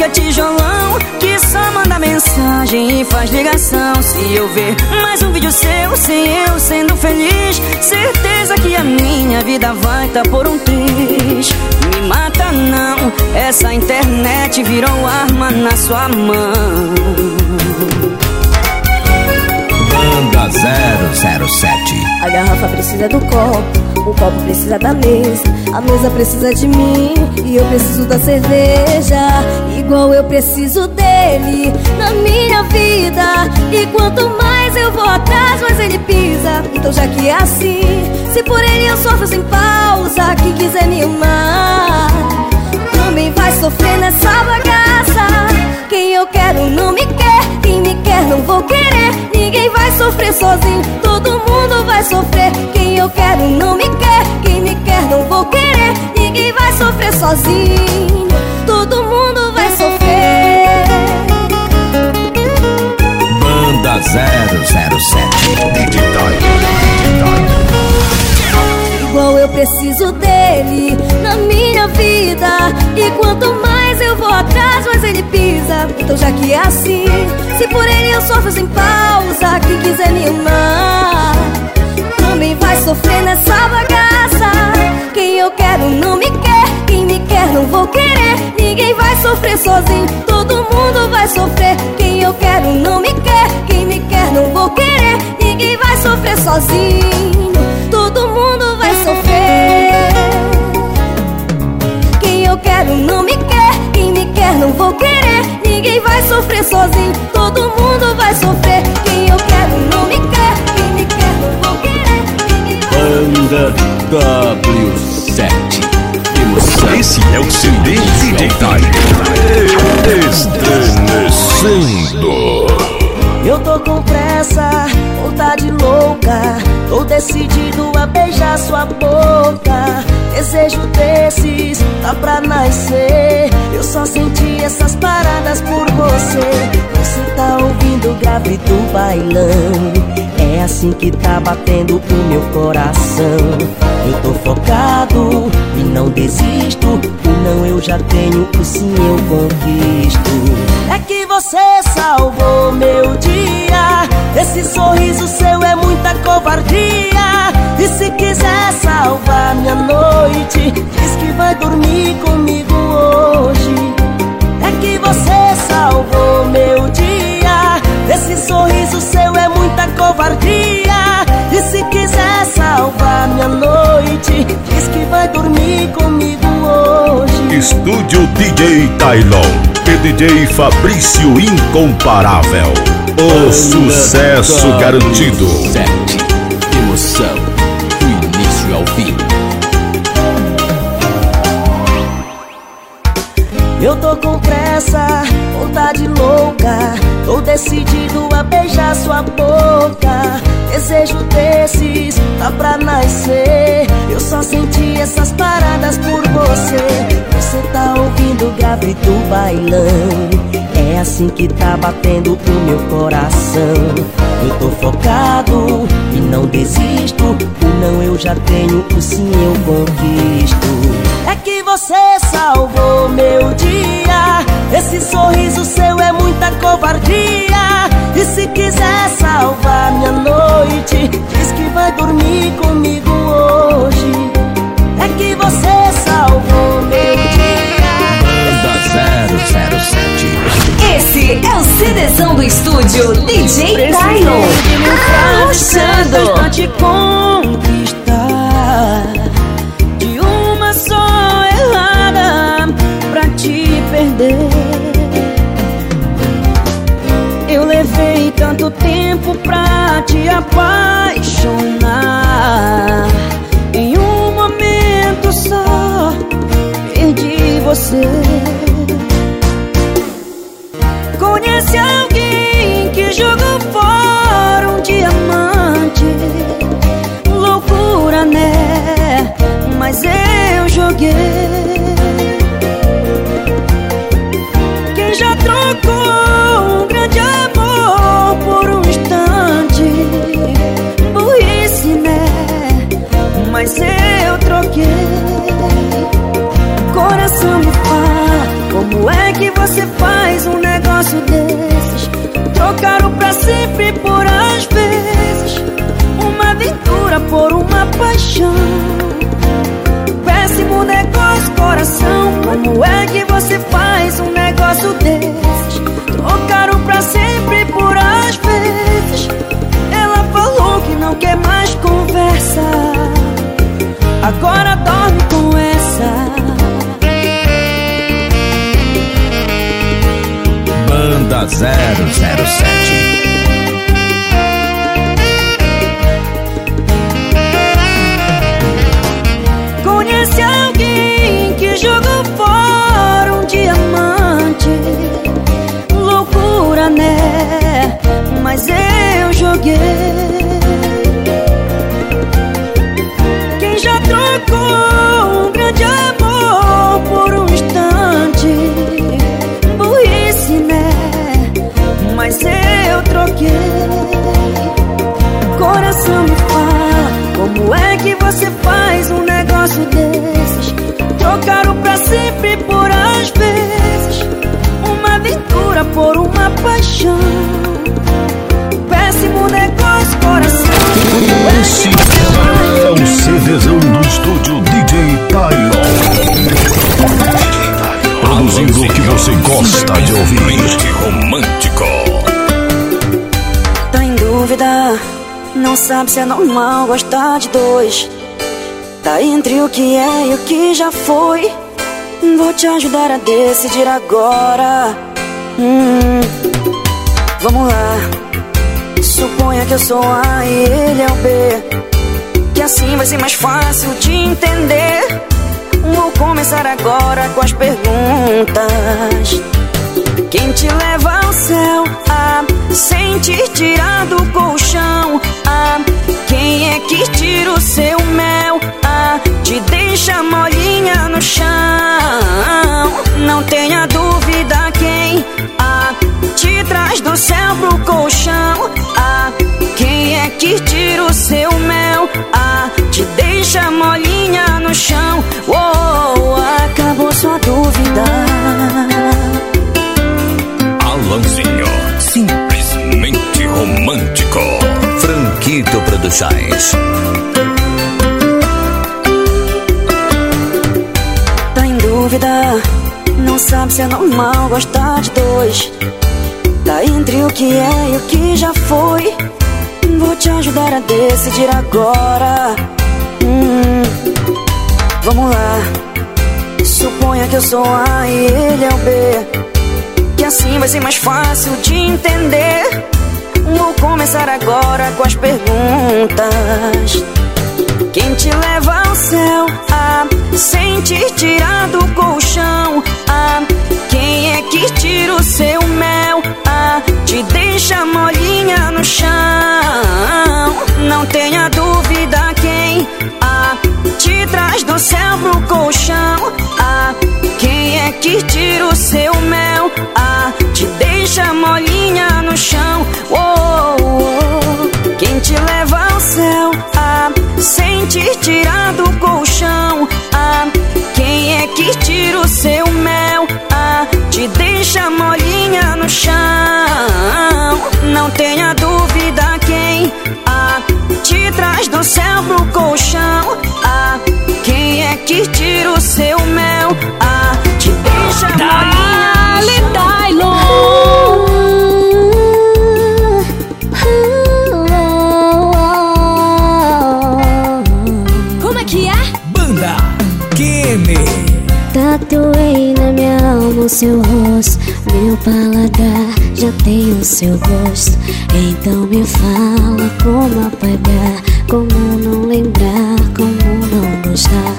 no Nokia tijolão que só manda mensagem e faz ligação. Se eu ver mais um vídeo seu sem eu sendo feliz, certeza que a minha vida vai tá por um triz. Me mata não, essa internet virou arma na sua mão. Banda 007. A garrafa precisa do copo, o copo precisa da mesa, a mesa precisa de mim e eu preciso da cerveja, igual eu preciso dele na minha vida. E quanto mais eu vou atrás, mais ele pisa. Então já que é assim, se por ele eu sofro sem pausa, quem quiser me amar também vai sofrer nessa bagaça. Quem eu quero não me quer, quem me quer não vou querer. Ninguém vai sofrer sozinho, todo mundo vai sofrer. Quem eu quero não me quer, quem me quer não vou querer. Ninguém vai sofrer sozinho, todo mundo vai sofrer. Banda 007. Digital. Igual eu preciso dele na minha vida. E quanto mais eu vou atrás, mais ele pisa. Então já que é assim, se por ele eu sofro sem pausa, quem quiser me amar também vai sofrer nessa bagaça. Quem eu quero não me quer, quem me quer não vou querer. Ninguém vai sofrer sozinho, todo mundo vai sofrer. Quem eu quero não me quer, quem me quer não vou querer. Ninguém vai sofrer sozinho, todo mundo vai sofrer. Quem eu quero não me quer não vou querer. Ninguém vai sofrer sozinho, todo mundo vai sofrer. Quem eu quero não me quer, quem me quer não vou querer. Banda W7. Emoção. Esse é o CD DJ Estremecendo. Eu tô com pressa, vontade louca Tô decidido a beijar sua boca Desejo desses, tá pra nascer. Eu só senti essas paradas por você. Você tá ouvindo o grave do bailão. É assim que tá batendo o meu coração. Eu tô focado e não desisto. O não eu já tenho, o sim eu conquisto. É que você salvou meu dia. Esse sorriso seu é muita covardia E se quiser salvar minha noite Diz que vai dormir comigo hoje É que você salvou meu dia Esse sorriso seu é muita covardia E se quiser salvar minha noite Diz que vai dormir comigo hoje Estúdio DJ Tylon e DJ Fabrício Incomparável. O sucesso garantido. 7. Emoção. Eu tô com pressa, vontade louca. Tô decidido a beijar sua boca. Desejo desses, tá pra nascer. Eu só senti essas paradas por você. Você tá ouvindo o grave do bailão. É assim que tá batendo o meu coração. Eu tô focado e não desisto. O não eu já tenho, o sim eu conquisto que você salvou meu dia Esse sorriso seu é muita covardia E se quiser salvar minha noite Diz que vai dormir comigo hoje É que você salvou meu dia Banda 007. Esse é o CDzão do estúdio DJ Tylon. Arrochando. Pra te tempo pra te apaixonar Em um momento só você. Por uma paixão. Péssimo negócio, coração. Como é que você faz um negócio desses? Trocar o pra sempre por às vezes. Ela falou que não quer mais conversa. Agora dorme com essa. Banda 007. Quem já trocou um grande amor por um instante? Burrice, né? Mas eu troquei. Coração me fala, como é que você faz um negócio desses? Trocar o pra sempre por às vezes. Uma aventura por uma paixão. Coração. Esse é o CDzão do estúdio DJ Tylon. Produzindo o que você gosta de ouvir. Romântico. Tá em dúvida, não sabe se é normal gostar de dois. Tá entre o que é e o que já foi. Vou te ajudar a decidir agora. Hum, vamos lá. Suponha que eu sou A e ele é o B. Que assim vai ser mais fácil de entender. Vou começar agora com as perguntas. Quem te leva ao céu? Ah, sem te tirar do colchão. Ah, quem é que tira o seu mel? Ah, te deixa molinha no chão. Não tenha dúvida quem ah, te traz do céu pro colchão. Ah, quem é que tira o seu mel? Ah, te deixa molinha no chão. Oh, acabou sua dúvida. Alanzinho, simplesmente romântico. Franquito Produções. Tá em dúvida, não sabe se é normal gostar de dois. Tá entre o que é e o que já foi. Vou te ajudar a decidir agora. Hum, vamos lá. Suponha que eu sou A e ele é o B. Que assim vai ser mais fácil de entender. Vou começar agora com as perguntas. Quem te leva ao céu? Ah, sem te tirar do colchão. Ah, quem é que tira o seu mel? Ah, te deixa molinha no chão. Não tenha dúvida quem ah, te traz do céu pro colchão. Ah, quem é que tira o seu mel? Ah, te deixa molinha no chão. Oh, oh, oh. Te leva ao céu? Ah, sem te tirar do colchão. Ah, quem é que tira o seu mel? Ah, te deixa molinha no chão. Não tenha dúvida quem ah, te traz do céu pro colchão. Ah, quem é que tira o seu mel? Ah, te deixa molinha seu rosto Meu paladar já tem o seu gosto. Então me fala como apagar Como não lembrar, como não gostar.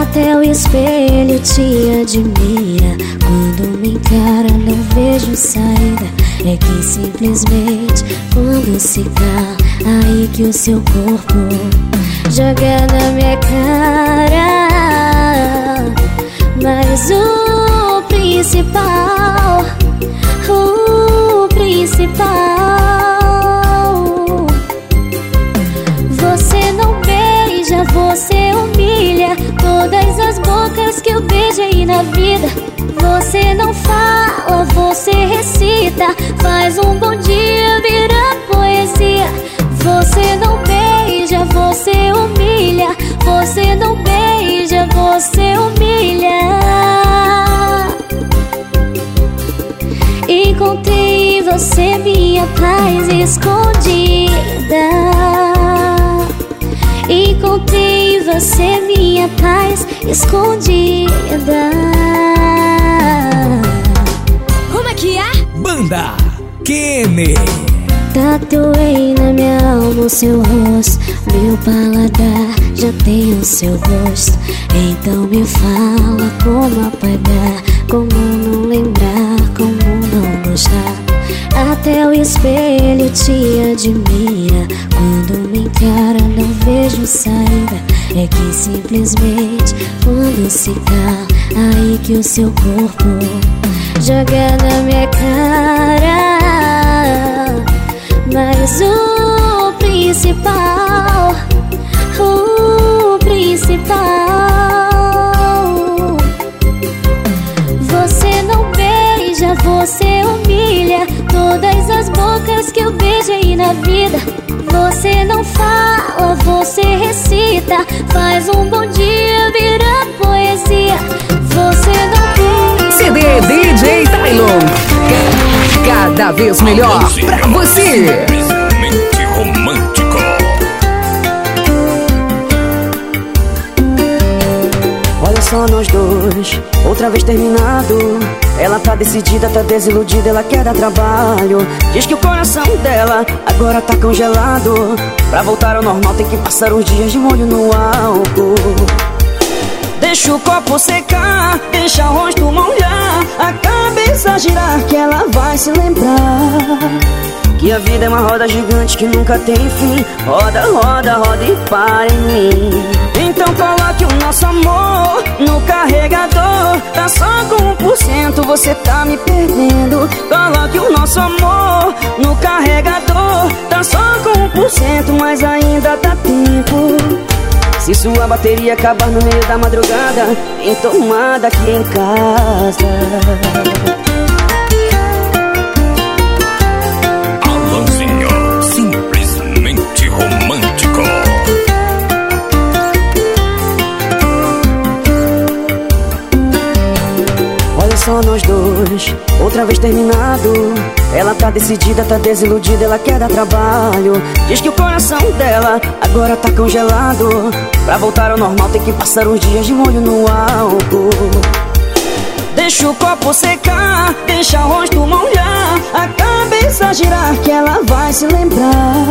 Até o espelho te admira. Quando me encara não vejo saída. É que simplesmente quando se cala Aí que o seu corpo joga na minha cara. Mas o principal O principal. Você não beija, você humilha Todas as bocas que eu beijei na vida. Você não fala, você recita Faz um bom dia você minha paz escondida. Encontrei em você minha paz escondida. Como é que é? Banda Kenny. Tatuei na minha alma o seu rosto. Meu paladar já tem o seu gosto. Então me fala como apagar Como não lembrar, como não gostar Até o espelho te admira. Quando me encara não vejo saída. É que simplesmente quando se cala Aí que o seu corpo joga na minha cara. Mas o principal, o principal, vida. Você não fala, você recita, faz um bom dia virar poesia. Você não CD DJ Tylon. Cada vez melhor pra você. Só nós dois, outra vez terminado. Ela tá decidida, tá desiludida, ela quer dar trabalho. Diz que o coração dela agora tá congelado. Pra voltar ao normal tem que passar uns dias de molho no álcool. Deixa o copo secar, deixa o rosto molhar, a cabeça girar que ela vai se lembrar. Que a vida é uma roda gigante que nunca tem fim. Roda, roda, roda e para em mim. Então coloque o nosso amor no carregador. Tá só com 1%, você tá me perdendo. Coloque o nosso amor no carregador. Tá só com 1%, mas ainda dá tempo. Se sua bateria acabar no meio da madrugada, tem tomada aqui em casa. Só nós dois, outra vez terminado. Ela tá decidida, tá desiludida, ela quer dar trabalho. Diz que o coração dela agora tá congelado. Pra voltar ao normal tem que passar uns dias de molho no álcool. Deixa o copo secar, deixa o rosto molhar, a cabeça girar que ela vai se lembrar.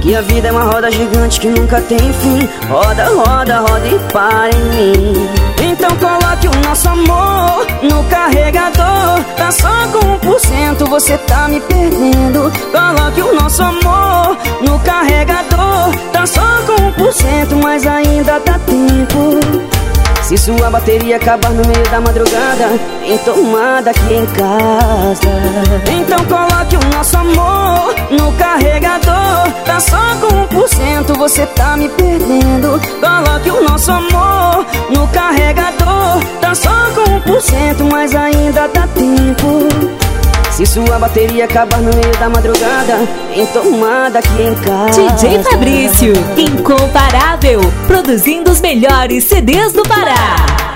Que a vida é uma roda gigante que nunca tem fim. Roda, roda, roda e para em mim. Então coloque o nosso amor no carregador. Tá só com 1%, você tá me perdendo. Coloque o nosso amor no carregador. Tá só com 1%, mas ainda dá tempo. Se sua bateria acabar no meio da madrugada, tem tomada aqui em casa. Então coloque o nosso amor no carregador. Tá só com 1%, você tá me perdendo. Coloque o nosso amor no carregador. Tá só com 1%, mas ainda dá tempo. Se sua bateria acabar no meio da madrugada, tem tomada aqui em casa. DJ Fabrício, incomparável, produzindo os melhores CDs do Pará.